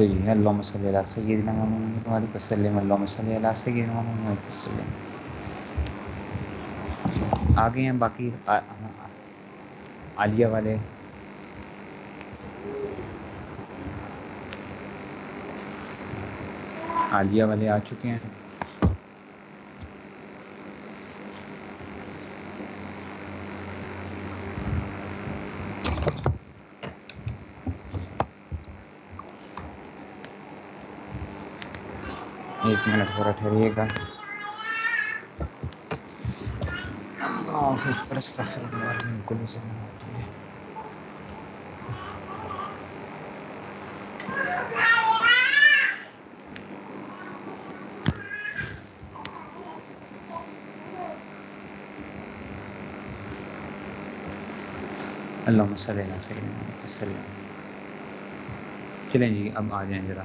اچھا جی اللہ صلی اللہ سیدنا محمد علیہ وسلم. اللہ صلی اللہ سیدنا محمد علیہ وسلم. آگے ہیں باقی عالیہ والے۔ عالیہ والے آ چکے ہیں۔ ایک منٹ تھوڑا ٹھہریے گا اللہ صلی وسلم۔ چلیں جی اب آ جائیں ذرا۔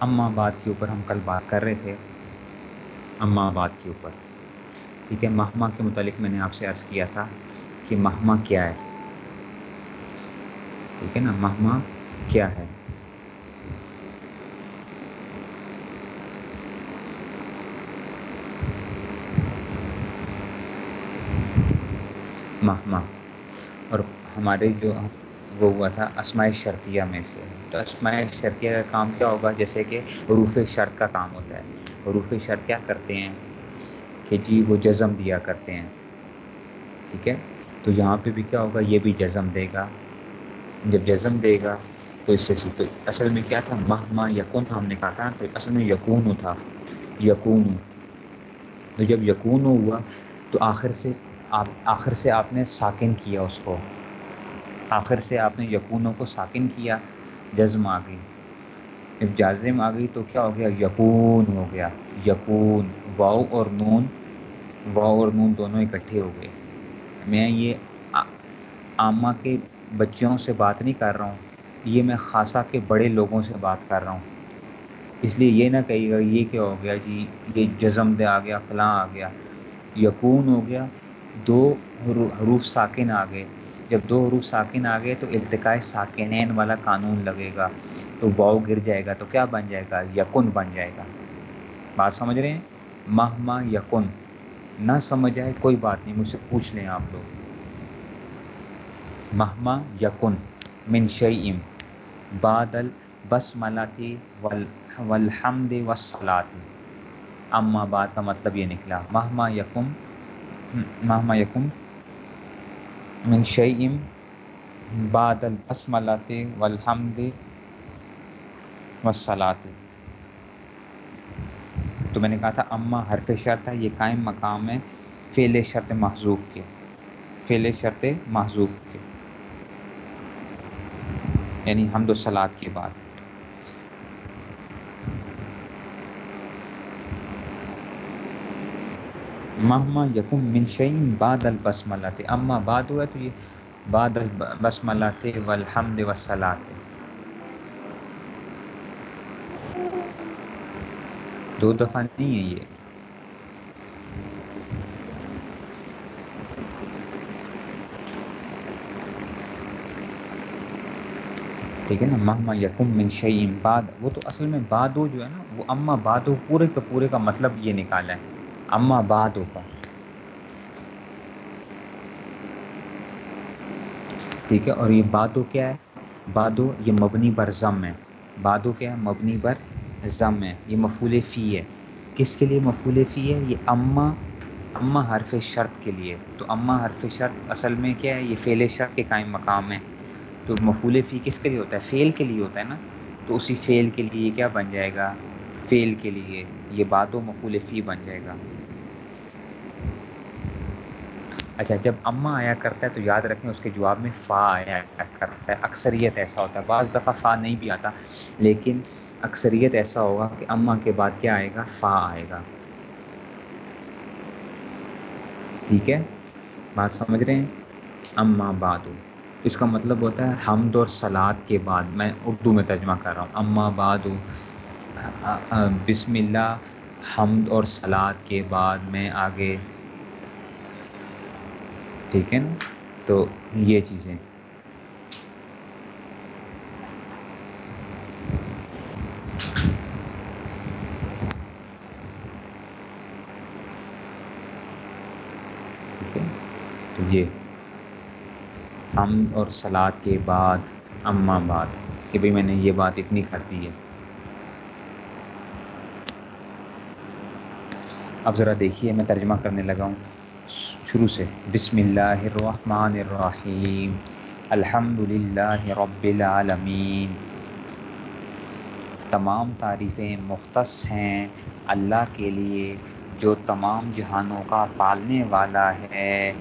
اماں آباد کے اوپر ہم کل بات کر رہے تھے۔ اماں آباد کے اوپر۔ ٹھیک ہے، مہما کے متعلق میں نے آپ سے عرض کیا تھا کہ مہما کیا ہے۔ ٹھیک ہے نا، مہما کیا ہے۔ مہما۔ اور ہمارے جو وہ ہوا تھا اسماعی شرطیہ میں سے۔ تو اسماعی شرطیہ کا کام کیا ہوگا؟ جیسے کہ حروف شرط کا کام ہوتا ہے۔ حروف شرط کیا کرتے ہیں؟ کہ جی وہ جزم دیا کرتے ہیں۔ ٹھیک ہے؟ تو یہاں پہ بھی کیا ہوگا؟ یہ بھی جزم دے گا۔ جب جزم دے گا تو اس سے تو اصل میں کیا تھا؟ مہما یقون ہم نے کہا تھا تو اصل میں یقون تھا۔ یقون تو جب یقون ہوا تو آخر سے آپ، آخر سے آپ نے ساکن کیا اس کو۔ آخر سے آپ نے یقونوں کو ساکن کیا۔ جزم آ گئی۔ جب جازم آ گئی تو کیا ہو گیا؟ یقون ہو گیا۔ یقون واؤ اور نون واؤ اور نون دونوں اکٹھے ہو گئے۔ میں یہ عامہ کے بچوں سے بات نہیں کر رہا ہوں۔ یہ میں خاصا کے بڑے لوگوں سے بات کر رہا ہوں۔ اس لیے یہ نہ کہیے گا، یہ کیا ہو گیا جی؟ یہ جزم دے آ گیا، فلاں آ گیا۔ یقون ہو گیا، دو حروف ساکن آ گئے۔ جب دو حروف ساکن آ گئے تو التقاء ساکنین والا قانون لگے گا۔ تو واؤ گر جائے گا تو کیا بن جائے گا؟ یقن بن جائے گا۔ بات سمجھ رہے ہیں؟ مہما یقن۔ نہ سمجھ آئے کوئی بات نہیں، مجھ سے پوچھ لیں آپ لوگ۔ مہما یقن۔ من شعیم بادل بس ملاتی ولحمد وسلاتی اما بات کا مطلب یہ نکلا۔ مہما یقم مہما یقم من شعیم بادل بس ملاتی والحمد والصلاة تو میں نے کہا تھا، اما حرف شرط ہے، یہ قائم مقام ہے، فعل شرط محضوب کے، فعل شرط محضوب کے۔ یعنی حمد و سلاد کے بعد۔ مہما یقم من شعیم باد البسملات اما بعد ہوا تو یہ باد البسملات والحمد وسلات دو دفعہ نہیں ہے یہ. ٹھیک ہے نا؟ مہما یقم من شعیم باد وہ تو اصل میں بادو جو ہے نا، وہ اما بادو پورے کا پورے کا مطلب یہ نکالا ہے۔ اما بادو کا ٹھیک ہے، اور یہ بادو کیا ہے؟ بادو یہ مبنی بر ضم ہے۔ بادو کیا ہے؟ مبنی بر ضم ہے۔ یہ مفول فی ہے۔ کس کے لیے مفول فی ہے؟ یہ اما اما حرف شرط کے لیے۔ تو اما حرف شرط اصل میں کیا ہے؟ یہ فعل شرط کے قائم مقام ہے۔ تو مفول فی کس کے لیے ہوتا ہے؟ فیل کے لیے ہوتا ہے نا۔ تو اسی فیل کے لیے یہ کیا بن جائے گا؟ فیل کے لیے یہ بات و مفول فی بن جائے گا۔ اچھا جب اما آیا کرتا ہے تو یاد رکھیں اس کے جواب میں فا آیا کرتا ہے، اکثریت ایسا ہوتا ہے۔ بعض دفعہ فا نہیں بھی آتا، لیکن اکثریت ایسا ہوگا کہ اما کے بعد کیا آئے گا؟ فا آئے گا۔ ٹھیک ہے؟ بات سمجھ رہے ہیں؟ اما بادو۔ اس کا مطلب ہوتا ہے حمد اور سلاد کے بعد۔ میں اردو میں ترجمہ کر رہا ہوں۔ اما بادو۔ بسم اللہ، حمد اور سلاد کے بعد میں آگے ٹھیک ہے نا؟ تو یہ چیزیں۔ تو یہ۔ ہم اور سلاد کے بعد اماں بات کہ بھائی میں نے یہ بات اتنی کر دی ہے۔ اب ذرا دیکھیے، میں ترجمہ کرنے لگا ہوں۔ شروع سے۔ بسم اللہ الرحمن الرحیم۔ الحمد للہ رب العالمین۔ تمام تعریفیں مختص ہیں اللہ کے لیے، جو تمام جہانوں کا پالنے والا ہے۔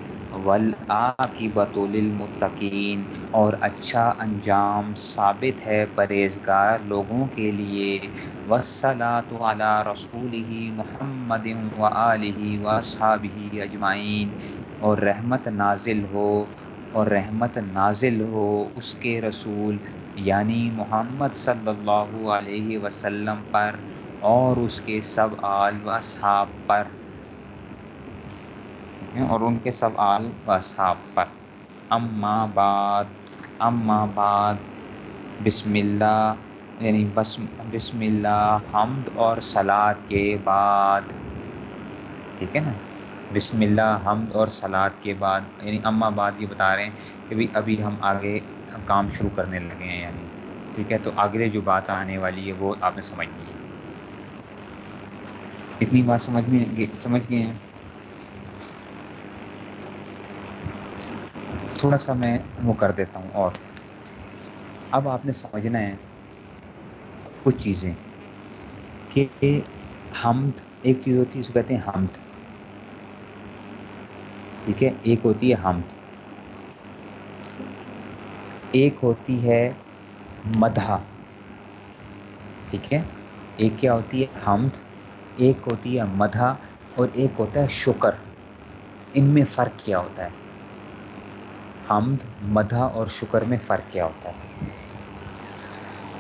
ولاقبۃ للمتقین اور اچھا انجام ثابت ہے پرہیزگار لوگوں کے لیے۔ وسلاۃ علی رسول ہی محمد و علیہ و صحابہ اجمعین۔ اور رحمت نازل ہو، اور رحمت نازل ہو اس کے رسول یعنی محمد صلی اللہ علیہ وسلم پر اور اس کے سب آل و اصحاب پر۔ ہیں اور ان کے سب آل و اصحاب پر۔ اما بعد اما بعد، بسم اللہ یعنی بس، بسم اللہ، حمد اور سلاد کے بعد۔ ٹھیک ہے نا؟ بسم اللہ، حمد اور سلاد کے بعد۔ یعنی اما بعد یہ بتا رہے ہیں کہ بھی ابھی ہم آگے کام شروع کرنے لگے ہیں یعنی۔ ٹھیک ہے؟ تو آگے جو بات آنے والی ہے وہ آپ نے سمجھنی ہے۔ اتنی بات سمجھ میں سمجھ گئے ہیں؟ تھوڑا سا میں وہ کر دیتا ہوں اور اب آپ نے سمجھنا ہے کچھ چیزیں کہ حمد، ایک چیز ہوتی ہے، اس کو کہتے ہیں حمد۔ ٹھیک ہے؟ ایک ہوتی ہے حمد۔ ایک ہوتی ہے مدح ٹھیک ہے؟ ایک کیا ہوتی ہے؟ حمد۔ ایک ہوتی ہے مدح اور ایک ہوتا ہے شکر۔ ان میں فرق کیا ہوتا ہے؟ حمد مدح اور شکر میں فرق کیا ہوتا ہے؟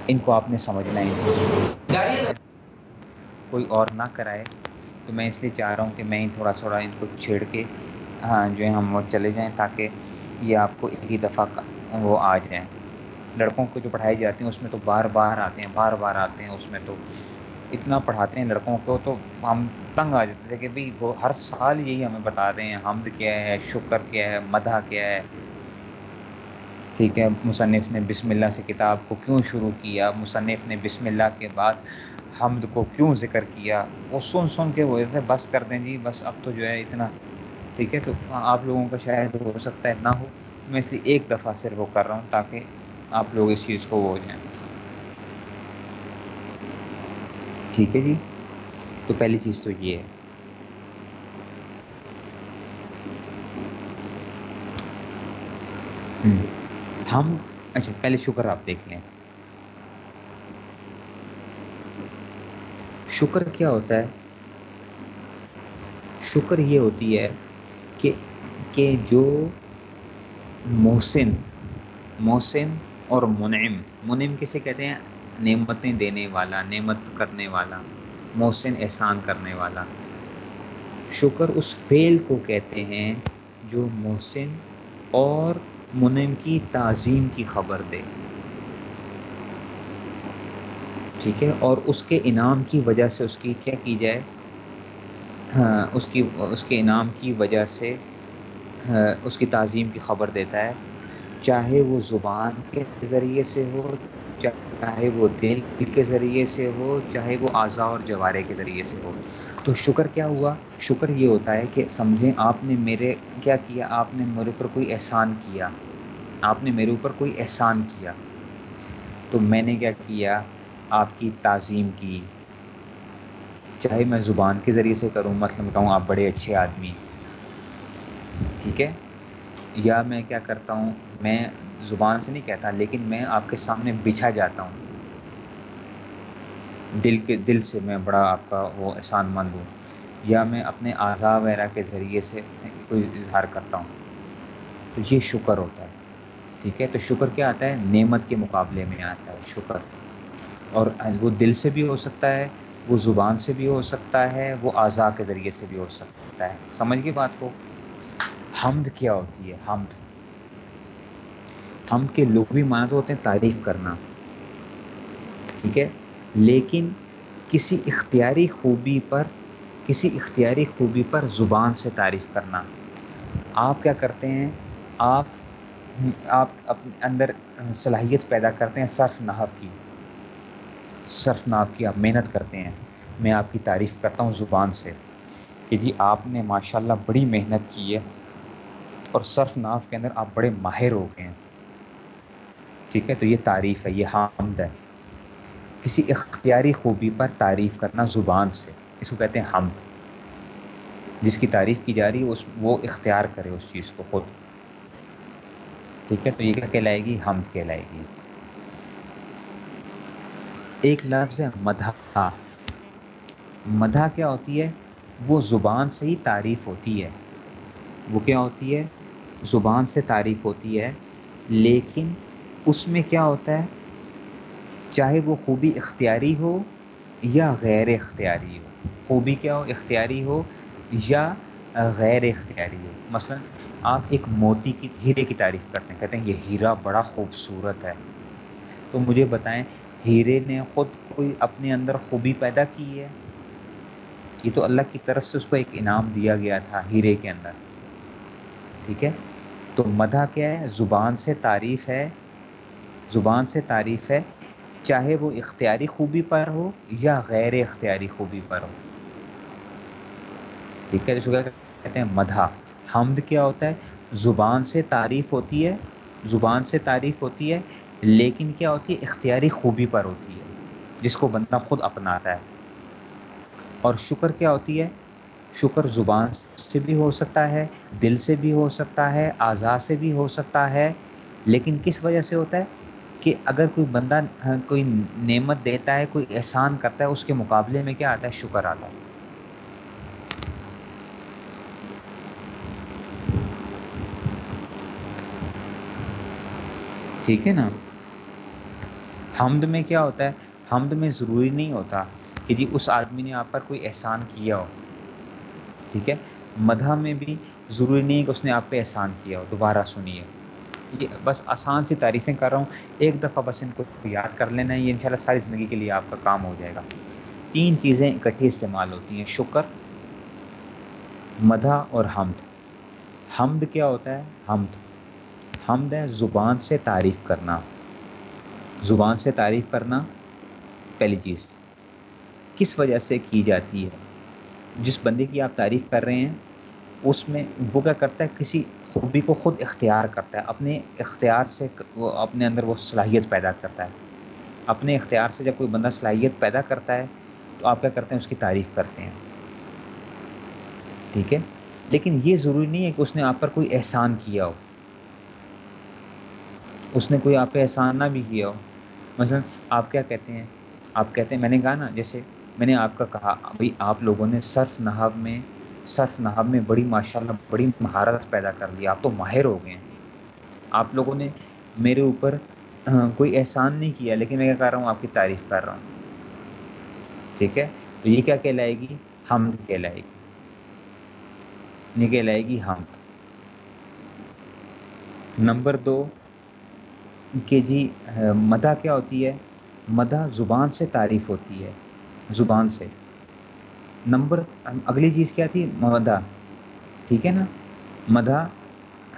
ان کو آپ نے سمجھنا ہے کوئی اور نہ کرائے۔ تو میں اس لیے چاہ رہا ہوں کہ میں ہی تھوڑا تھوڑا ان کو چھیڑ کے ہاں جو ہے ہم وہ چلے جائیں تاکہ یہ آپ کو ایک ہی دفعہ وہ آ جائیں۔ لڑکوں کو جو پڑھائی جاتی ہیں، اس میں تو بار بار آتے ہیں، بار بار آتے ہیں، اس میں تو اتنا پڑھاتے ہیں لڑکوں کو تو ہم تنگ آ جاتے تھے کہ بھائی وہ ہر سال یہی ہمیں بتاتے ہیں حمد کیا ہے، شکر کیا ہے مدح کیا ہے۔ ٹھیک ہے، مصنف نے بسم اللہ سے کتاب کو کیوں شروع کیا؟ مصنف نے بسم اللہ کے بعد حمد کو کیوں ذکر کیا؟ وہ سن سن کے وہ تھے بس کر دیں جی بس اب تو جو ہے اتنا، ٹھیک ہے، تو آپ لوگوں کا شاید ہو سکتا ہے نہ ہو، میں اس لیے ایک دفعہ صرف وہ کر رہا ہوں تاکہ آپ لوگ اس چیز کو وہ ہو جائیں۔ ٹھیک ہے جی تو پہلی چیز تو یہ ہے۔ ہم اچھا پہلے شکر آپ دیکھ لیں۔ شکر کیا ہوتا ہے؟ شکر یہ ہوتی ہے کہ کہ جو محسن محسن اور منعم منعم کسے کہتے ہیں؟ نعمتیں دینے والا، نعمت کرنے والا، محسن احسان کرنے والا۔ شکر اس فعل کو کہتے ہیں جو محسن اور منم کی، تعظیم کی خبر دے۔ ٹھیک ہے؟ اور اس کے انعام کی وجہ سے اس کی کیا کی جائے؟ ہاں اس کی، اس کے انعام کی وجہ سے ہاں، اس کی تعظیم کی خبر دیتا ہے۔ چاہے وہ زبان کے ذریعے سے ہو چاہے وہ دل کے ذریعے سے ہو، چاہے وہ اعضاء اور جوارے کے ذریعے سے ہو۔ تو شکر کیا ہوا؟ شکر یہ ہوتا ہے کہ سمجھیں آپ نے میرے، کیا کیا؟ آپ نے میرے اوپر کوئی احسان کیا۔ آپ نے میرے اوپر کوئی احسان کیا۔ تو میں نے کیا کیا؟ آپ کی تعظیم کی۔ چاہے میں زبان کے ذریعے سے کروں، مثلا بتاؤں آپ بڑے اچھے آدمی۔ ٹھیک ہے؟ یا میں کیا کرتا ہوں؟ میں زبان سے نہیں کہتا، لیکن میں آپ کے سامنے بچھا جاتا ہوں۔ دل کے دل سے میں بڑا آپ کا وہ احسان مند ہوں۔ یا میں اپنے اعضاء وغیرہ کے ذریعے سے کوئی اظہار کرتا ہوں۔ تو یہ شکر ہوتا ہے، ٹھیک ہے؟ تو شکر کیا آتا ہے؟ نعمت کے مقابلے میں آتا ہے، شکر۔ اور وہ دل سے بھی ہو سکتا ہے، وہ زبان سے بھی ہو سکتا ہے، وہ اعضاء کے ذریعے سے بھی ہو سکتا ہے۔ سمجھ گئی بات کو؟ حمد کیا ہوتی ہے؟ حمد۔ حمد کے لوگ بھی معنی تو ہوتے ہیں تعریف کرنا۔ ٹھیک ہے؟ لیکن کسی اختیاری خوبی پر، کسی اختیاری خوبی پر زبان سے تعریف کرنا۔ آپ کیا کرتے ہیں؟ آپ آپ اپنے اندر صلاحیت پیدا کرتے ہیں صرف نحب کی۔ صرف نحب کی آپ محنت کرتے ہیں۔ میں آپ کی تعریف کرتا ہوں زبان سے۔ کہ جی آپ نے ماشاء اللہ بڑی محنت کی ہے اور صرف ناف کے اندر آپ بڑے ماہر ہو گئے ہیں۔ ٹھیک ہے، تو یہ تعریف ہے، یہ حامد ہے۔ کسی اختیاری خوبی پر تعریف کرنا زبان سے، اس کو کہتے ہیں حمد۔ جس کی تعریف کی جا رہی ہے، اس، وہ اختیار کرے اس چیز کو خود۔ ٹھیک ہے، تو یہ کیا کہلائے گی؟ حمد کہلائے گی۔ ایک لفظ ہے مدھا۔ مدھا کیا ہوتی ہے؟ وہ زبان سے ہی تعریف ہوتی ہے۔ وہ کیا ہوتی ہے؟ زبان سے تعریف ہوتی ہے، لیکن اس میں کیا ہوتا ہے؟ چاہے وہ خوبی اختیاری ہو یا غیر اختیاری ہو۔ خوبی کیا ہو؟ اختیاری ہو یا غیر اختیاری ہو۔ مثلا آپ ایک موتی کی، ہیرے کی تعریف کرتے ہیں، کہتے ہیں، یہ ہیرا بڑا خوبصورت ہے۔ تو مجھے بتائیں، ہیرے نے خود کوئی اپنے اندر خوبی پیدا کی ہے؟ یہ تو اللہ کی طرف سے اس کو ایک انعام دیا گیا تھا ہیرے کے اندر۔ ٹھیک ہے؟ تو مدح کیا ہے؟ زبان سے تعریف ہے زبان سے تعریف ہے، چاہے وہ اختیاری خوبی پر ہو یا غیر اختیاری خوبی پر ہو۔ ٹھیک ہے کیا کہتے ہیں، مدھا۔ حمد کیا ہوتا ہے؟ زبان سے تعریف ہوتی ہے، زبان سے تعریف ہوتی ہے، لیکن کیا ہوتی ہے؟ اختیاری خوبی پر ہوتی ہے، جس کو بندہ خود اپناتا ہے۔ اور شکر کیا ہوتی ہے؟ شکر زبان سے بھی ہو سکتا ہے، دل سے بھی ہو سکتا ہے، اعضاء سے بھی ہو سکتا ہے، لیکن کس وجہ سے ہوتا ہے؟ کہ اگر کوئی بندہ ہاں، کوئی نعمت دیتا ہے، کوئی احسان کرتا ہے، اس کے مقابلے میں کیا آتا ہے؟ شکر آتا ہے۔ ٹھیک ہے نا؟ حمد میں کیا ہوتا ہے؟ حمد میں ضروری نہیں ہوتا کہ جی اس آدمی نے آپ پر کوئی احسان کیا ہو۔ ٹھیک ہے؟ مدح میں بھی ضروری نہیں کہ اس نے آپ پہ احسان کیا ہو۔ دوبارہ سنیے۔ یہ بس آسان سی تعریفیں کر رہا ہوں۔ ایک دفعہ بس ان کو یاد کر لینا ہے، یہ انشاءاللہ ساری زندگی کے لیے آپ کا کام ہو جائے گا۔ تین چیزیں اکٹھی استعمال ہوتی ہیں، شکر مدح اور حمد۔ حمد کیا ہوتا ہے؟ حمد۔ حمد ہے زبان سے تعریف کرنا۔ زبان سے تعریف کرنا پہلی چیز۔ کس وجہ سے کی جاتی ہے؟ جس بندے کی آپ تعریف کر رہے ہیں، اس میں وہ کیا کرتا ہے؟ کسی خوبی کو خود اختیار کرتا ہے، اپنے اختیار سے وہ اپنے اندر وہ صلاحیت پیدا کرتا ہے۔ اپنے اختیار سے جب کوئی بندہ صلاحیت پیدا کرتا ہے، تو آپ کیا کرتے ہیں؟ اس کی تعریف کرتے ہیں۔ ٹھیک ہے؟ لیکن یہ ضروری نہیں ہے کہ اس نے آپ پر کوئی احسان کیا ہو۔ اس نے کوئی آپ پہ احسان نہ بھی کیا ہو۔ مثلا آپ کیا کہتے ہیں؟ آپ کہتے ہیں، میں نے کہا نا، جیسے میں نے آپ کا کہا بھائی آپ لوگوں نے صرف نحب میں صرف نحب میں بڑی ماشاء اللہ بڑی مہارت پیدا کر لی، آپ تو ماہر ہو گئے ہیں۔ آپ لوگوں نے میرے اوپر کوئی احسان نہیں کیا، لیکن میں کیا کر رہا ہوں، آپ کی تعریف کر رہا ہوں۔ ٹھیک ہے؟ تو یہ کیا کہلائے گی؟ حمد کہلائے گی۔ یہ کہلائے گی حمد۔ نمبر دو، کہ جی مدح کیا ہوتی ہے؟ مدح زبان سے تعریف ہوتی ہے، زبان سے۔ نمبر، اگلی چیز کیا تھی؟ مدح ٹھیک ہے نا؟ مدح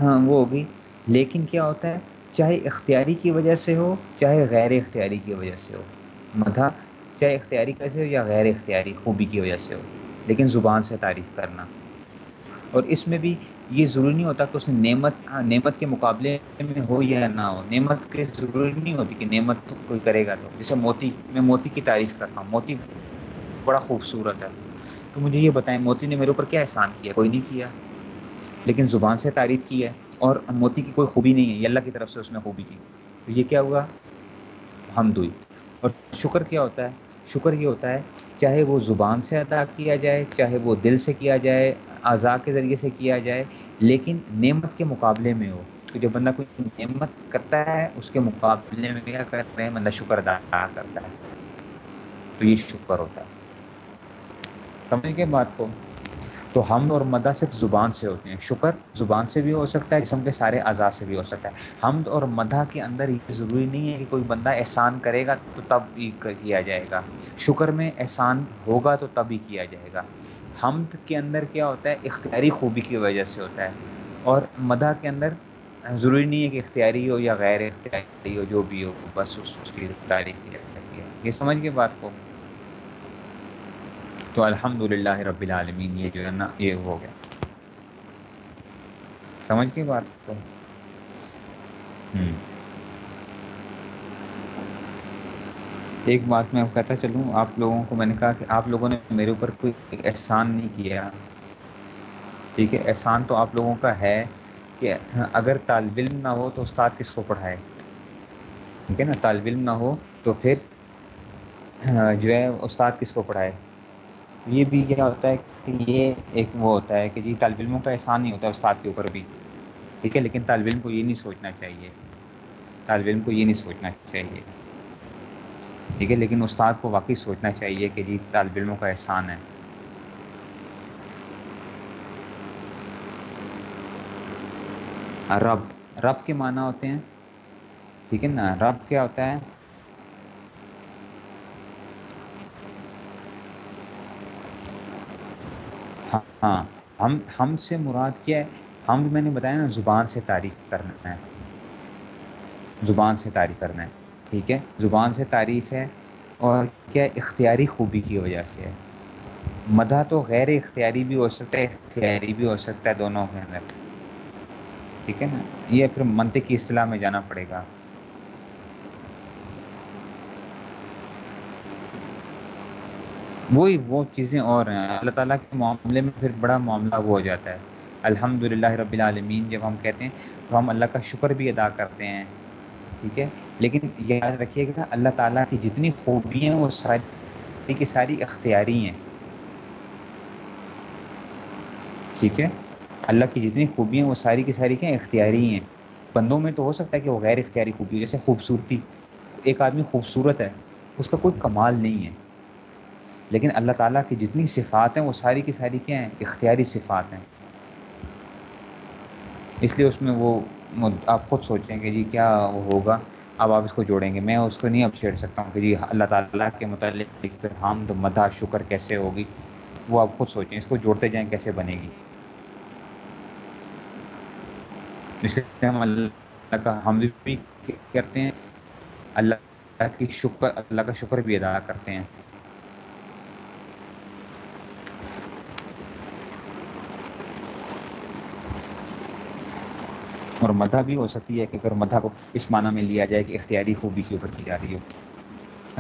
ہاں وہ ہوگی لیکن کیا ہوتا ہے؟ چاہے اختیاری کی وجہ سے ہو، چاہے غیر اختیاری کی وجہ سے ہو۔ مدح چاہے اختیاری کی وجہ سے ہو یا غیر اختیاری، خوبی کی وجہ سے ہو۔ لیکن زبان سے تعریف کرنا۔ اور اس میں بھی یہ ضروری نہیں ہوتا کہ اس نے نعمت ہاں، نعمت کے مقابلے میں ہو یا نہ ہو۔ نعمت کے ضروری نہیں ہوتی کہ نعمت کوئی کرے گا تو۔ جیسے موتی، میں موتی کی تعریف کرتا ہوں۔ موتی بڑا خوبصورت ہے۔ تو مجھے یہ بتائیں، موتی نے میرے اوپر کیا احسان کیا؟ کوئی نہیں کیا۔ لیکن زبان سے تعریف کی ہے اور موتی کی کوئی خوبی نہیں ہے، یہ اللہ کی طرف سے اس نے خوبی کی۔ تو یہ کیا ہوا؟ حمد ہوئی اور شکر کیا ہوتا ہے؟ شکر یہ ہوتا ہے، چاہے وہ زبان سے ادا کیا جائے، چاہے وہ دل سے کیا جائے، اعضاء کے ذریعے سے کیا جائے، لیکن نعمت کے مقابلے میں ہو۔ کہ جو بندہ کوئی نعمت کرتا ہے، اس کے مقابلے میں کیا کرتے ہیں بندہ شکر ادا کرتا ہے۔ تو یہ شکر ہوتا ہے۔ سمجھ کے بات کو تو ہم اور مدہ صرف زبان سے ہوتے ہیں۔ شکر زبان سے بھی ہو سکتا ہے، جسم کے سارے اعضاء سے بھی ہو سکتا ہے۔ حمد اور مدح کے اندر یہ ضروری نہیں ہے کہ کوئی بندہ احسان کرے گا تو تب ہی کیا جائے گا۔ شکر میں احسان ہوگا تو تب ہی کیا جائے گا۔ حمد کے اندر کیا ہوتا ہے؟ اختیاری خوبی کی وجہ سے ہوتا ہے۔ اور مدح کے اندر ضروری نہیں ہے کہ اختیاری ہو یا غیر اختیاری ہو، جو بھی ہو، بس اس کی تعریف کی جاتی ہے۔ یہ سمجھ گئے بات کو تو الحمد للہ رب العالمین، یہ جو ہے نا، یہ ہو گیا۔ سمجھ گئے بات کو؟ ہوں ایک بات میں کہتا چلوں، آپ لوگوں کو میں نے کہا کہ آپ لوگوں نے میرے اوپر کوئی احسان نہیں کیا۔ ٹھیک ہے، احسان تو آپ لوگوں کا ہے کہ اگر طالب علم نہ ہو تو استاد کس کو پڑھائے؟ ٹھیک ہے نا، طالب علم نہ ہو تو پھر جو ہے، استاد کس کو پڑھائے؟ یہ بھی کیا ہوتا ہے کہ یہ ایک وہ ہوتا ہے کہ جی طالب علموں کا احسان نہیں ہوتا ہے استاد کے اوپر بھی، ٹھیک ہے، لیکن طالب علم کو یہ نہیں سوچنا چاہیے۔ طالب علم کو یہ نہیں سوچنا چاہیے۔ ٹھیک ہے، لیکن استاد کو واقعی سوچنا چاہیے کہ جی طالب علموں کا احسان ہے۔ رب رب کے معنی ہوتے ہیں۔ ٹھیک ہے نا، رب کیا ہوتا ہے؟ ہاں ہاں ہم ہم سے مراد کیا ہے؟ ہم، میں نے بتایا نا، زبان سے تعریف کرنا ہے۔ زبان سے تعریف کرنا ہے، ٹھیک ہے؟ زبان سے تعریف ہے اور کیا اختیاری خوبی کی وجہ سے ہے؟ مدح تو غیر اختیاری بھی ہو سکتا ہے، اختیاری بھی ہو سکتا ہے دونوں کے اندر۔ ٹھیک ہے نا؟ یہ پھر منطق کی اصطلاح میں جانا پڑے گا۔ وہی، وہ چیزیں اور ہیں۔ اللہ تعالیٰ کے معاملے میں پھر بڑا معاملہ وہ ہو جاتا ہے۔ الحمد للہ رب العالمین، جب ہم کہتے ہیں تو ہم اللہ کا شکر بھی ادا کرتے ہیں۔ ٹھیک ہے؟ لیکن یاد رکھیے گا، اللہ تعالیٰ کی جتنی خوبیاں ہیں، وہ ساری کی ساری اختیاری ہیں۔ ٹھیک ہے؟ اللہ کی جتنی خوبیاں ہیں، وہ ساری کی ساری کیا اختیاری ہیں؟ بندوں میں تو ہو سکتا ہے کہ وہ غیر اختیاری خوبی جیسے خوبصورتی، ایک آدمی خوبصورت ہے، اس کا کوئی کمال نہیں ہے۔ لیکن اللہ تعالیٰ کی جتنی صفات ہیں وہ ساری کی ساری کیا ہیں؟ اختیاری صفات ہیں۔ اس لیے اس میں وہ آپ خود سوچیں کہ جی کیا وہ ہوگا؟ اب آپ اس کو جوڑیں گے۔ میں اس کو نہیں اب چھیڑ سکتا ہوں کہ جی اللہ تعالیٰ کے متعلق پھر ہم تو مدح، شکر کیسے ہوگی؟ وہ آپ خود سوچیں۔ اس کو جوڑتے جائیں کیسے بنے گی؟ اس لیے ہم اللہ کا ہم بھی کرتے ہیں۔ اللہ کی شکر، اللہ کا شکر بھی ادا کرتے ہیں۔ اور مدح بھی ہو سکتی ہے کہ اگر مدح کو اس معنی میں لیا جائے کہ اختیاری خوبی کے اوپر کی جا رہی ہو۔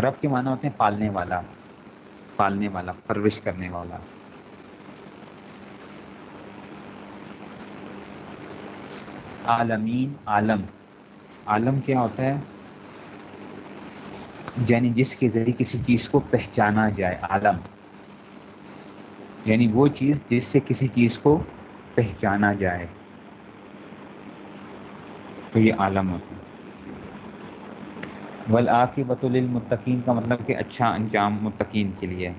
رب کے معنی ہوتے ہیں پالنے والا پالنے والا، پرورش کرنے والا۔ عالمین، عالم۔ عالم کیا ہوتا ہے؟ یعنی جس کے ذریعے کسی چیز کو پہچانا جائے، عالم۔ یعنی وہ چیز جس سے کسی چیز کو پہچانا جائے۔ تو یہ عالم ہوتا ہے ولاقی بط کا مطلب کہ اچھا انجام متقین کے لیے۔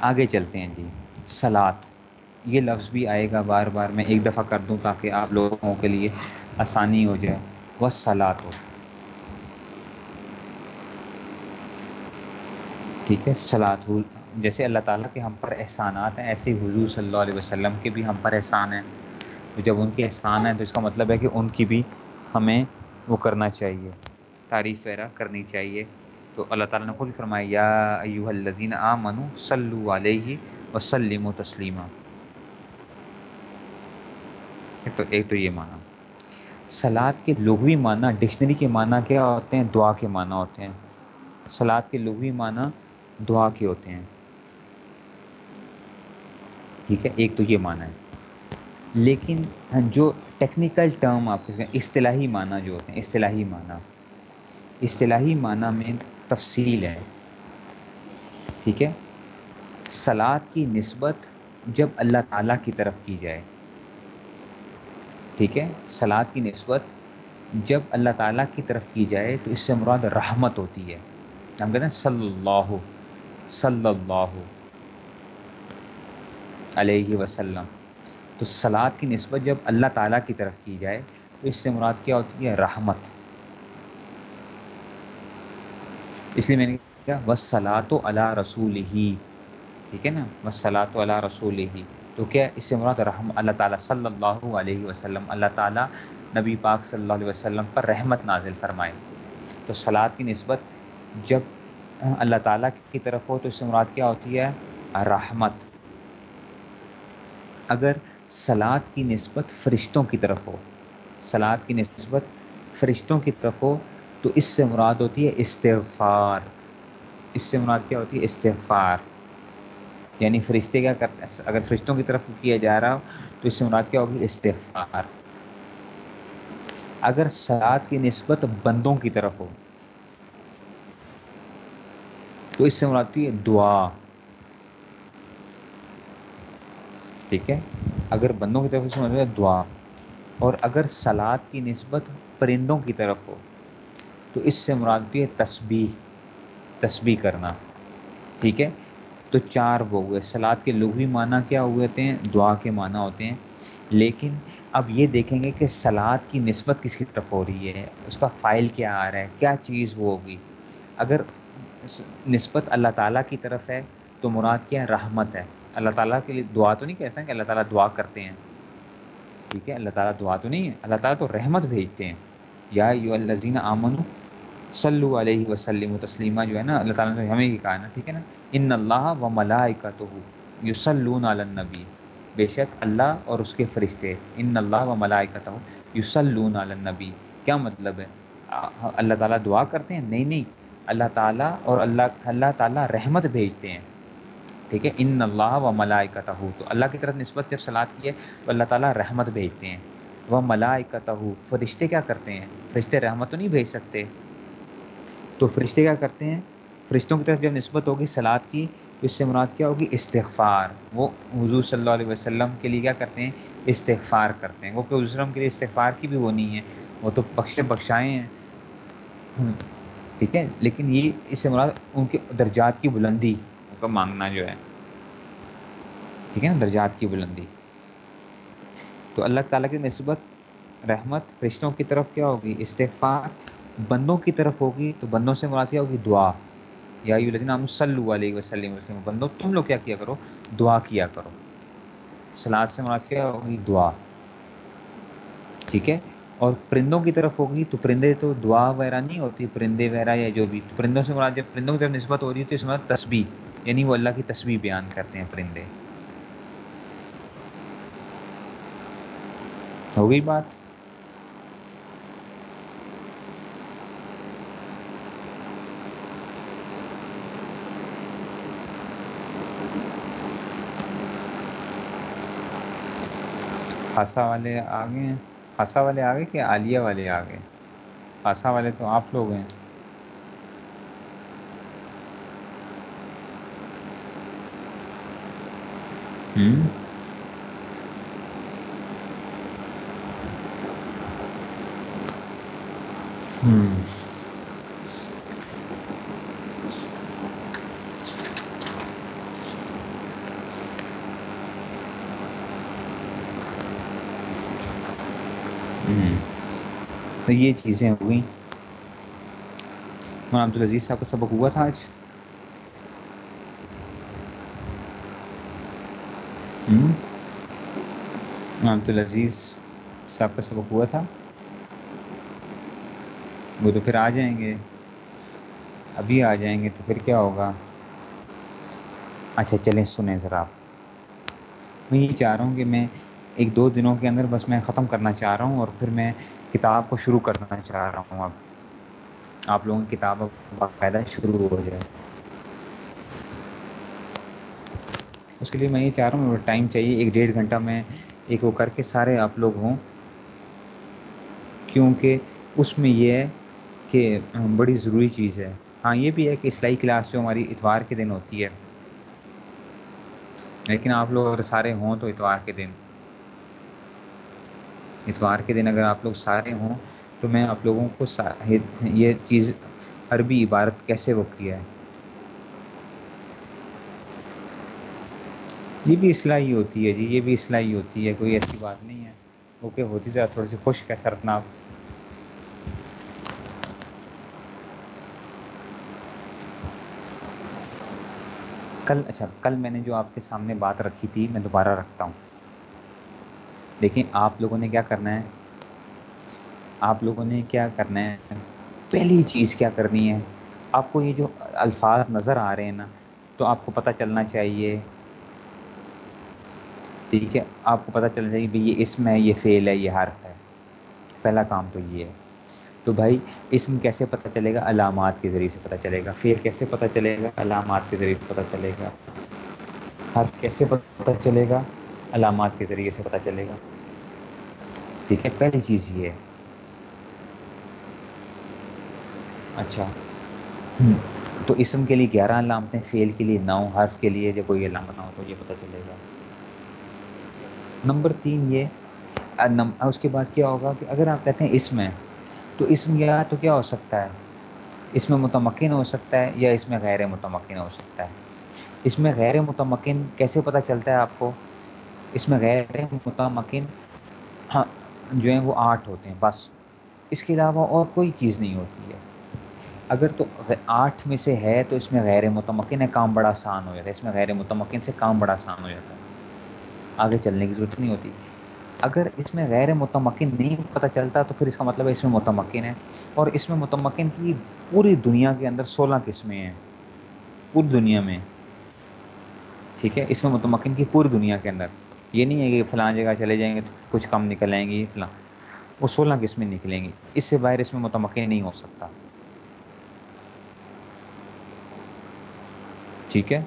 آگے چلتے ہیں جی۔ سلاد یہ لفظ بھی آئے گا بار بار، میں ایک دفعہ کر دوں تاکہ آپ لوگوں کے لیے آسانی ہو جائے۔ وہ سلاد ہو ٹھیک ہے سلاد جیسے اللہ تعالیٰ کے ہم پر احسانات ہیں، ایسے حضور صلی اللہ علیہ وسلم کے بھی ہم پر احسان ہیں۔ جب ان کے احسان ہے تو اس کا مطلب ہے کہ ان کی بھی ہمیں وہ کرنا چاہیے، تعریف وغیرہ کرنی چاہیے۔ تو اللہ تعالیٰ نے خود فرمایا، یا ایوہ الذین آمنو صلو علیہ وسلم و تسلیمہ تو ایک تو یہ معنی۔ سلاد کے لغوی معنی، ڈکشنری کے معنی کیا ہوتے ہیں؟ دعا کے معنی ہوتے ہیں۔ سلاد کے لغوی معنی دعا کے ہوتے ہیں۔ ٹھیک ہے؟ ایک تو یہ معنی ہے۔ لیکن جو ٹیکنیکل ٹرم آپ کے اصطلاحی معنی جو ہوتے ہیں، اصطلاحی معنی۔ اصطلاحی معنی میں تفصیل ہے۔ ٹھیک ہے؟ سلاد کی نسبت جب اللہ تعالیٰ کی طرف کی جائے۔ ٹھیک ہے؟ سلاد کی نسبت جب اللہ تعالیٰ کی طرف کی جائے تو اس سے مراد رحمت ہوتی ہے۔ ہم کہتے ہیں صلی اللہ صلی اللہ علیہ وسلم۔ تو سلاد کی نسبت جب اللہ تعالیٰ کی طرف کی جائے تو اس سے مراد کیا ہوتی ہے؟ رحمت۔ اس لیے میں نے کیا و و اللہ رسول ہی ٹھیک ہے نا؟ و و اللہ رسول ہی تو کیا اس سے مراد رحم؟ اللہ تعالیٰ صلی اللہ علیہ وسلم، اللہ تعالیٰ نبی پاک صلی اللہ علیہ وسلم پر رحمت نازل فرمائے۔ تو سلاد کی نسبت جب اللہ تعالیٰ کی طرف ہو تو اس سے مراد کیا ہوتی ہے؟ رحمت۔ اگر سلاد کی نسبت فرشتوں کی طرف ہو۔ سلاد کی نسبت فرشتوں کی طرف ہو تو اس سے مراد ہوتی ہے استغفار۔ اس سے مراد کیا ہوتی ہے؟ استغفار۔ یعنی فرشتے کیا کرتے اگر فرشتوں کی طرف کیا جا رہا ہو تو اس سے مراد کیا ہوگی؟ استغفار۔ اگر سلاد کی نسبت بندوں کی طرف ہو تو اس سے مراد ہوتی ہے دعا۔ ٹھیک ہے؟ اگر بندوں کی طرف سے مراد ہے دعا، اور اگر سلاد کی نسبت پرندوں کی طرف ہو، تو اس سے مراد بھی ہے تسبیح تسبیح کرنا، ٹھیک ہے؟ تو چار وہ ہوئے، سلاد کے لغوی معنی کیا ہوئے ہوتے ہیں دعا کے معنی ہوتے ہیں۔ لیکن اب یہ دیکھیں گے کہ سلاد کی نسبت کس کی طرف ہو رہی ہے؟ اس کا فائل کیا آ رہا ہے؟ کیا چیز وہ ہوگی؟ اگر نسبت اللہ تعالیٰ کی طرف ہے، تو مراد کیا رحمت ہے۔ اللہ تعالیٰ کے لیے دعا تو نہیں کہتے ہیں کہ اللہ تعالیٰ دعا کرتے ہیں۔ ٹھیک ہے، اللہ تعالیٰ دعا تو نہیں ہے، اللہ تعالیٰ تو رحمت بھیجتے ہیں۔ یا یو الزین آمن صلی علیہ وسلم و تسلیمہ جو ہے نا، اللہ تعالیٰ نے ہمیں ہی کہا نا، ٹھیک ہے نا۔ ان اللہ و ملائکہ تو یوسلون النبی۔ بے شک اللہ اور اس کے فرشتے، ان اللہ و ملائکہ تو یوسلون النبی۔ کیا مطلب ہے؟ اللہ تعالیٰ دعا کرتے ہیں؟ نہیں نہیں۔ اللہ تعالیٰ اور اللہ اللہ تعالیٰ رحمت بھیجتے ہیں۔ ٹھیک ہے؟ ان اللہ و ملائکتہ تو اللہ کی طرف نسبت جب سلاد کی ہے تو اللہ تعالیٰ رحمت بھیجتے ہیں۔ وہ ملائکتہ فرشتے کیا کرتے ہیں؟ فرشتے رحمت تو نہیں بھیج سکتے۔ تو فرشتے کیا کرتے ہیں؟ فرشتوں کی طرف جب نسبت ہوگی سلاد کی، تو اس سے مراد کیا ہوگی؟ استغفار۔ وہ حضور صلی اللہ علیہ وسلم کے لیے کیا کرتے ہیں؟ استغفار کرتے ہیں۔ وہ کہ وسلم کے لیے استغفار کی بھی وہ نہیں ہے۔ وہ تو بخش بخشائے ہیں۔ ٹھیک ہے؟ لیکن یہ اس سے مراد ان کے درجات کی بلندی۔ کا مانگنا جو ہے۔ ٹھیک ہے نا؟ درجات کی بلندی۔ تو اللہ تعالیٰ کی نسبت رحمت فرشتوں کی طرف کیا ہوگی؟ استغفار بندوں کی طرف ہوگی۔ تو بندوں سے مراد کیا ہوگی؟ دعا۔ یا یو صلی علیہ وسلم۔ وسلم بندوں تم لوگ کیا کیا کرو؟ دعا کیا کرو۔ سلاد سے مراد کیا ہوگی؟ دعا۔ ٹھیک ہے؟ اور پرندوں کی طرف ہوگی تو پرندے تو دعا وغیرہ نہیں ہوتی، پرندے وغیرہ یا جو بھی۔ پرندوں سے مراد جب پرندوں کی طرف نسبت ہو رہی ہے تو اس میں تصویر یعنی وہ اللہ کی تصویر بیان کرتے ہیں پرندے۔ ہو گئی بات؟ خاصا والے آگے ہیں۔ خاصا والے آگے کہ عالیہ والے آگے؟ خاصا والے تو آپ لوگ ہیں۔ ہوں ہوں تو یہ چیزیں ہوئیں مولانا عبدالعزیز صاحب کا سبق ہوا تھا آج؟ عبدالعزیز صاحب کا سبق ہوا تھا۔ وہ تو پھر آ جائیں گے۔ ابھی آ جائیں گے تو پھر کیا ہوگا؟ اچھا چلیں، سنیں ذرا۔ آپ میں یہ چاہ رہا ہوں کہ میں ایک دو دنوں کے اندر بس میں ختم کرنا چاہ رہا ہوں اور پھر میں کتاب کو شروع کرنا چاہ رہا ہوں۔ اب آپ لوگوں کی کتاب باقاعدہ شروع ہو جائے۔ اس کے لیے میں یہ چاہ رہا ہوں، ٹائم چاہیے، ایک ڈیڑھ گھنٹہ میں ایک وہ کر کے سارے آپ لوگ ہوں۔ کیونکہ اس میں یہ ہے کہ بڑی ضروری چیز ہے۔ ہاں یہ بھی ہے کہ اصلاحی کلاس جو ہماری اتوار کے دن ہوتی ہے۔ لیکن آپ لوگ اگر سارے ہوں تو اتوار کے دن۔ اتوار کے دن اگر آپ لوگ سارے ہوں تو میں آپ لوگوں کو یہ چیز عربی عبارت کیسے وہ کیا ہے؟ یہ بھی اصلاحی ہوتی ہے جی یہ بھی اصلاحی ہوتی ہے، کوئی ایسی بات نہیں ہے۔ اوکے، ہوتی ذرا تھوڑی سی خوش ہے سرفناب کل اچھا کل میں نے جو آپ کے سامنے بات رکھی تھی، میں دوبارہ رکھتا ہوں۔ دیکھیں، آپ لوگوں نے کیا کرنا ہے؟ آپ لوگوں نے کیا کرنا ہے؟ پہلی چیز کیا کرنی ہے؟ آپ کو یہ جو الفاظ نظر آ رہے ہیں نا، تو آپ کو پتہ چلنا چاہیے ٹھیک ہے، آپ کو پتہ چلنا چاہیے کہ یہ اسم ہے یہ فعل ہے، یہ حرف ہے۔ پہلا کام تو یہ ہے۔ تو بھائی اسم کیسے پتہ چلے گا؟ علامات کے ذریعے سے پتہ چلے گا۔ فعل کیسے پتہ چلے گا؟ علامات کے ذریعے سے پتہ چلے گا۔ حرف کیسے پتہ چلے گا؟ علامات کے ذریعے سے پتہ چلے گا۔ ٹھیک ہے، پہلی چیز یہ ہے۔ اچھا۔ تو اسم کے لیے گیارہ علامتیں فیل کے لیے نو، حرف کے لیے جب کوئی علامت نہ ہو تو یہ پتہ چلے گا۔ نمبر تین یہ اس کے بعد کیا ہوگا کہ اگر آپ کہتے ہیں اسم ہے تو اسم یا تو کیا ہو سکتا ہے؟ اس میں متمکن ہو سکتا ہے یا اس میں غیر متمکن ہو سکتا ہے؟ اس میں غیر متمکن کیسے پتہ چلتا ہے آپ کو؟ اس میں غیر متمکن ہاں جو ہیں وہ آٹھ ہوتے ہیں، بس۔ اس کے علاوہ اور کوئی چیز نہیں ہوتی ہے۔ اگر تو آٹھ میں سے ہے تو اس میں غیر متمکن ہے، کام بڑا آسان ہو جاتا ہے۔ اس میں غیر متمکن سے کام بڑا آسان ہو جاتا ہے۔ آگے چلنے کی ضرورت نہیں ہوتی۔ اگر اس میں غیر متمکن نہیں پتہ چلتا تو پھر اس کا مطلب ہے اس میں متمکن ہے۔ اور اس میں متمکن کی پوری دنیا کے اندر سولہ قسمیں ہیں۔ پوری دنیا میں۔ ٹھیک ہے؟ اس میں متمکن کی پوری دنیا کے اندر۔ یہ نہیں ہے کہ فلاں جگہ چلے جائیں گے تو کچھ کم نکل آئیں گی، فلاں۔ وہ سولہ قسمیں نکلیں گی۔ اس سے باہر اس میں متمکن نہیں ہو سکتا۔ ٹھیک ہے؟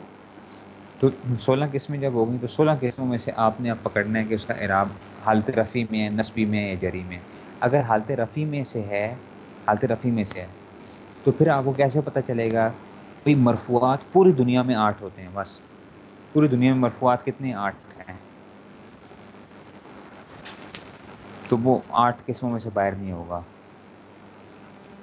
تو سولہ قسمیں جب ہوگی تو سولہ قسموں میں سے آپ نے اب پکڑنا ہے کہ اس کا اعراب حالت رفیع میں ہے نصبی میں ہے یا جری میں۔ اگر حالت رفیع میں سے ہے، حالت رفیع میں سے ہے، تو پھر آپ کو کیسے پتہ چلے گا؟ بھائی مرفوعات پوری دنیا میں آٹھ ہوتے ہیں، بس۔ پوری دنیا میں مرفوعات کتنے آٹھ ہیں؟ تو وہ آٹھ قسموں میں سے باہر نہیں ہوگا۔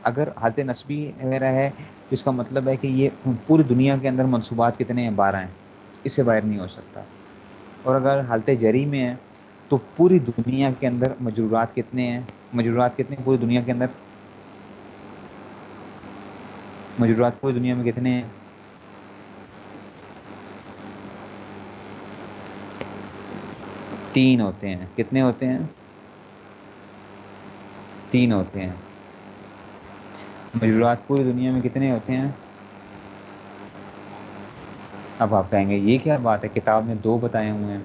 اگر حالت نصبی وغیرہ ہے، تو اس کا مطلب ہے کہ یہ پوری دنیا کے اندر منصوبات کتنے ہیں؟ بارہ ہیں۔ اس سے باہر نہیں ہو سکتا۔ اور اگر حالت جری میں ہے، تو پوری دنیا کے اندر مجرورات کتنے ہیں؟ مجرورات کتنے ہیں پوری دنیا کے اندر؟ مجرورات پوری دنیا میں کتنے ہیں؟ تین ہوتے ہیں۔ کتنے ہوتے ہیں؟ تین ہوتے ہیں۔ مجرورات پوری دنیا میں کتنے ہوتے ہیں؟ اب آپ کہیں گے، یہ کیا بات ہے؟ کتاب میں دو بتائے ہوئے ہیں۔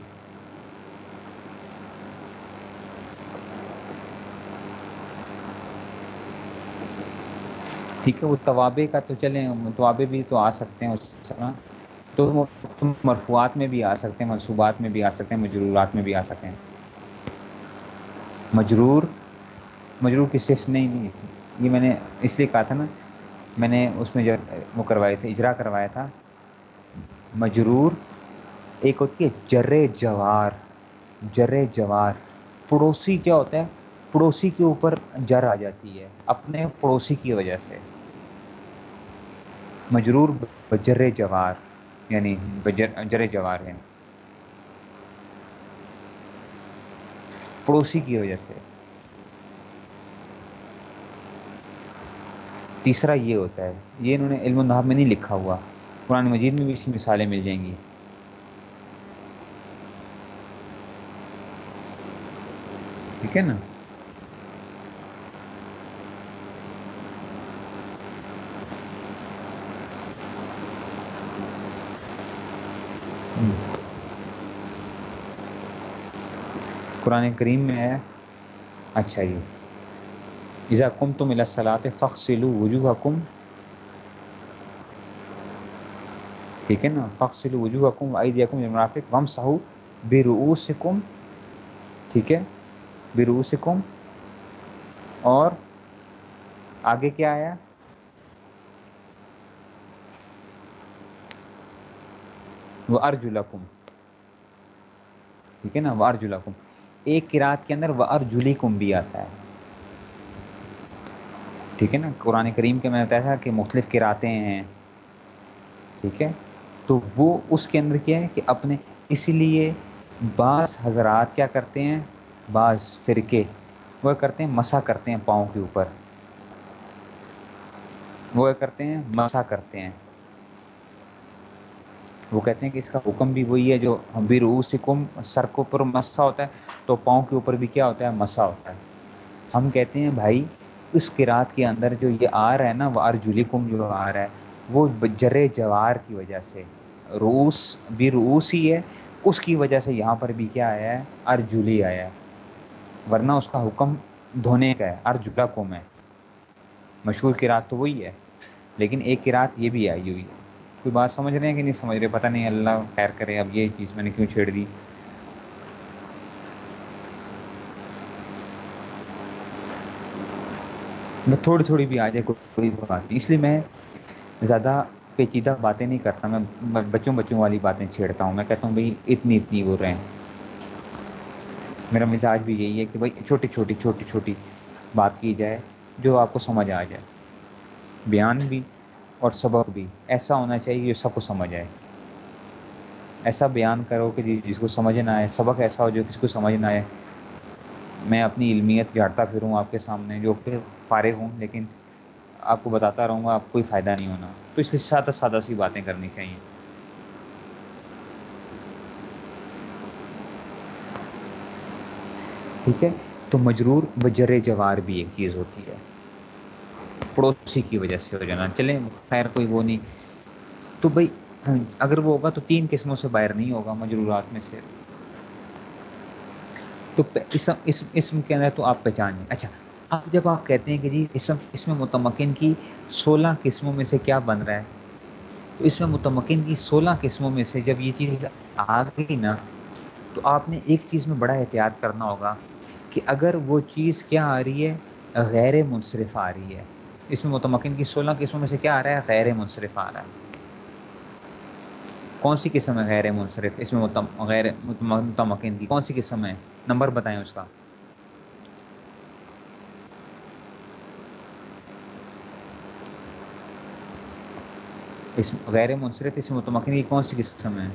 ٹھیک ہے، وہ توابے کا تو چلیں توابے بھی تو آ سکتے ہیں اس طرح۔ تو مرفوعات میں بھی آ سکتے ہیں، منصوبات میں بھی آ سکتے ہیں، مجرورات میں بھی آ سکتے ہیں۔ مجرور مجرور کی صرف نہیں یہ میں نے اس لیے کہا تھا نا، میں نے اس میں جو وہ کروائے تھے اجرا کروایا تھا۔ مجرور، ایک ہوتی ہے جر جوار جر جوار، پڑوسی کیا ہوتا ہے؟ پڑوسی کے اوپر جر آ جاتی ہے، اپنے پڑوسی کی وجہ سے۔ مجرور بجر جوار یعنی جر جوار ہے۔ پڑوسی کی وجہ سے۔ تیسرا یہ ہوتا ہے، یہ انہوں نے علم النحب میں نہیں لکھا ہوا۔ قرآن مجید میں بھی اس کی مثالیں مل جائیں گی۔ ٹھیک ہے نا؟ قرآن کریم میں ہے۔ اچھا یہ۔ اذا کم تم الاسلاط فخصلو وجوہ کم ٹھیک ہے نا فخصل وجوہ کم عید یکم مرافق وم سہو بے رؤوس کم ٹھیک ہے؟ بے رؤوس کم اور آگے کیا آیا؟ وہ ارجلکم ٹھیک ہے نا؟ وہ ارجلکم ایک کراط کے اندر وہ ارجلی کم بھی آتا ہے۔ ٹھیک ہے نا؟ قرآن کریم کے میں بتایا تھا کہ مختلف کراطیں ہیں۔ ٹھیک ہے؟ تو وہ اس کے اندر کیا ہے کہ اپنے اسی لیے بعض حضرات کیا کرتے ہیں، بعض فرقے، وہ کرتے ہیں مسا کرتے ہیں پاؤں کے اوپر۔ وہ کرتے ہیں مسا کرتے ہیں۔ وہ کہتے ہیں کہ اس کا حکم بھی وہی ہے جو بیرو سکم، سر کے اوپر مسا ہوتا ہے، تو پاؤں کے اوپر بھی کیا ہوتا ہے مسا ہوتا ہے۔ ہم کہتے ہیں بھائی، اس قرات کے اندر جو یہ آ رہا ہے نا، وہ ارجلیکم جو آ رہا ہے، وہ جر جوار کی وجہ سے۔ روس، بھی روس ہی ہے۔ اس کی وجہ سے یہاں پر بھی کیا آیا ہے؟ ارجلی آیا ہے۔ ورنہ اس کا حکم دھونے کا ہے ارجلا کم ہے مشہور قرات تو وہی ہے، لیکن ایک قرات یہ بھی آئی ہوئی ہے۔ کوئی بات سمجھ رہے ہیں کہ نہیں سمجھ رہے؟ پتہ نہیں، اللہ خیر کرے، اب یہ چیز میں نے کیوں چھیڑ دی؟ میں تھوڑی تھوڑی بھی آ جائے کوئی بات نہیں۔ اس لیے میں زیادہ پیچیدہ باتیں نہیں کرتا، میں بچوں بچوں والی باتیں چھیڑتا ہوں، میں کہتا ہوں بھائی اتنی اتنی وہ رہیں۔ میرا مزاج بھی یہی ہے کہ بھائی چھوٹی چھوٹی چھوٹی چھوٹی بات کی جائے جو آپ کو سمجھ آ جائے۔ بیان بھی اور سبق بھی۔ ایسا ہونا چاہیے جو سب کو سمجھ آئے۔ ایسا بیان کرو کہ جس کو سمجھ نہ آئے، سبق ایسا ہو جو کسی کو سمجھ نہ آئے۔ میں اپنی علمیت جھاڑتا پھروں آپ کے سامنے، جو کہ فارغ ہوں، لیکن آپ کو بتاتا رہوں گا، آپ کو کوئی فائدہ نہیں ہونا۔ تو اس کے سادہ سادہ سی باتیں کرنی چاہیے۔ ٹھیک ہے؟ تو مجرور بجر جوار بھی ایک چیز ہوتی ہے۔ پڑوسی کی وجہ سے ہو جانا۔ چلیں، خیر، کوئی وہ نہیں۔ تو بھائی، اگر وہ ہوگا تو تین قسموں سے باہر نہیں ہوگا مجرورات میں سے۔ تو اسم اسم کے اندر تو آپ پہچانیں اچھا اب جب آپ کہتے ہیں کہ جی اسم، اس میں متمکن کی سولہ قسموں میں سے کیا بن رہا ہے؟ تو اس میں متمکن کی سولہ قسموں میں سے جب یہ چیز آ گئی نا، تو آپ نے ایک چیز میں بڑا احتیاط کرنا ہوگا کہ اگر وہ چیز کیا آ رہی ہے؟ غیر منصرف آ رہی ہے۔ اس میں متمکن کی سولہ قسموں میں سے کیا آ رہا ہے؟ غیر منصرف آ رہا ہے۔ کون سی قسم ہے غیر منصرف؟ اس میں غیر متمکن کی کون سی قسم ہے؟ نمبر بتائیں اس کا۔ اس غیر منصرف اس متمکن کی کون سی قسم ہے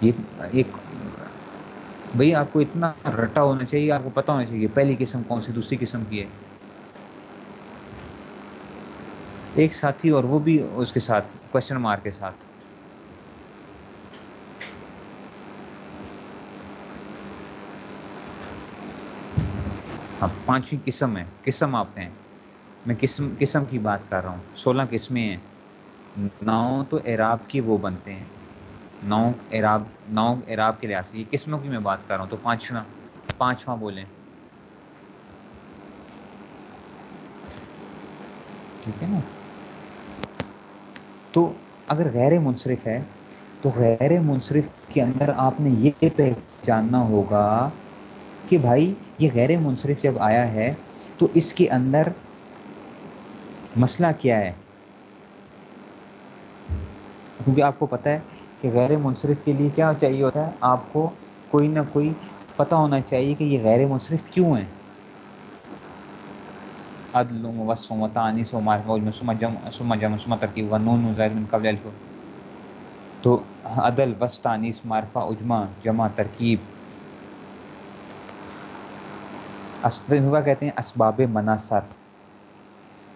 یہ ایک بھئی آپ کو اتنا رٹا ہونا چاہیے آپ کو پتہ ہونا چاہیے پہلی قسم کون سی دوسری قسم کی ہے ایک ساتھی اور وہ بھی اس کے ساتھ کوشچن مارک کے ساتھ ہاں پانچویں قسم ہے قسم آپ ہیں میں قسم قسم کی بات کر رہا ہوں سولہ قسمیں ہیں نو تو عراب کی وہ بنتے ہیں۔ نو عراب نو عراب کے لحاظ سے یہ قسموں کی میں بات کر رہا ہوں، تو پانچواں پانچواں بولیں۔ ٹھیک ہے نا؟ تو اگر غیر منصرف ہے، تو غیر منصرف کے اندر آپ نے یہ پہچاننا ہوگا کہ بھائی یہ غیر منصرف جب آیا ہے، تو اس کے اندر مسئلہ کیا ہے؟ کیونکہ آپ کو پتہ ہے کہ غیر منصرف کے لیے کیا چاہیے ہوتا ہے؟ آپ کو کوئی نہ کوئی پتہ ہونا چاہیے کہ یہ غیر منصرف کیوں ہیں؟ عدل وصف متعنیس و سما جم سما ترکیب و نون زید من قبل الف. تو عدل، وصف تعنیس معرفہ اجما جمع، ترکیب. ہوا کہتے ہیں؟ اسباب مناصر.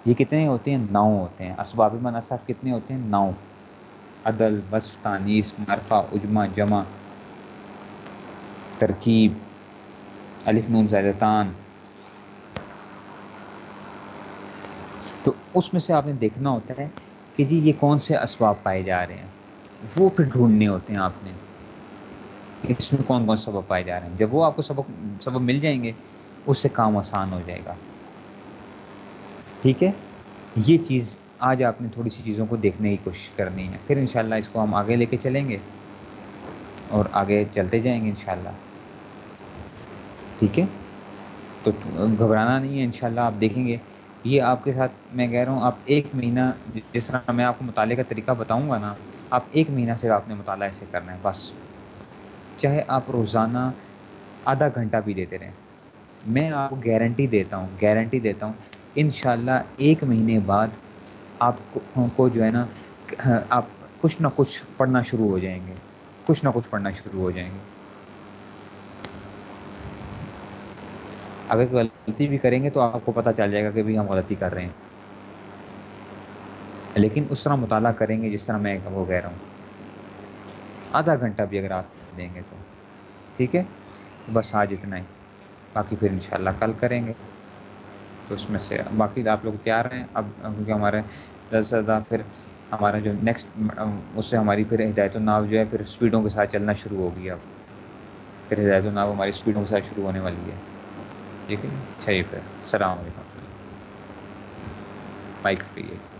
یہ کتنے ہوتے ہیں؟ نو ہوتے ہیں. اسباب مناصر کتنے ہوتے ہیں؟ نو. عدل وصف تانیس معرفہ اجما جمع، ترکیب، الف، نون زیدتان تو اس میں سے آپ نے دیکھنا ہوتا ہے کہ جی یہ کون سے اسباب پائے جا رہے ہیں؟ وہ پھر ڈھونڈنے ہوتے ہیں آپ نے۔ اس میں کون کون سبب پائے جا رہے ہیں؟ جب وہ آپ کو سبق، سبب مل جائیں گے، اس سے کام آسان ہو جائے گا۔ ٹھیک ہے؟ یہ چیز آج آپ نے تھوڑی سی چیزوں کو دیکھنے کی کوشش کرنی ہے۔ پھر انشاءاللہ اس کو ہم آگے لے کے چلیں گے اور آگے چلتے جائیں گے انشاءاللہ۔ ٹھیک ہے؟ تو گھبرانا نہیں ہے انشاءاللہ، آپ دیکھیں گے۔ یہ آپ کے ساتھ میں کہہ رہا ہوں، آپ ایک مہینہ جس طرح میں آپ کو مطالعے کا طریقہ بتاؤں گا نا، آپ ایک مہینہ سے آپ نے مطالعہ ایسے کرنا ہے، بس۔ چاہے آپ روزانہ آدھا گھنٹہ بھی دیتے رہیں۔ میں آپ کو گارنٹی دیتا ہوں، گارنٹی دیتا ہوں، انشاءاللہ ایک مہینے بعد آپ کو جو ہے نا، آپ کچھ نہ کچھ پڑھنا شروع ہو جائیں گے۔ کچھ نہ کچھ پڑھنا شروع ہو جائیں گے۔ اگر غلطی بھی کریں گے تو آپ کو پتہ چل جائے گا کہ بھی ہم غلطی کر رہے ہیں۔ لیکن اس طرح مطالعہ کریں گے جس طرح میں وہ کہہ رہا ہوں۔ آدھا گھنٹہ بھی اگر آپ دیں گے تو، ٹھیک ہے؟ بس آج اتنا ہی۔ باقی پھر انشاءاللہ کل کریں گے۔ تو اس میں سے باقی آپ لوگ تیار ہیں۔ اب کیونکہ ہمارے زیادہ سے زیادہ پھر ہمارا جو نیکسٹ اس سے ہماری پھر ہدایت الناو جو ہے پھر اسپیڈوں کے ساتھ چلنا شروع ہوگی اب۔ پھر ہدایت الناو ہماری اسپیڈوں کے ساتھ شروع ہونے والی ہے۔ ٹھیک ہے جی؟ چلیے پھر، السلام علیکم۔ مائک فری ہے۔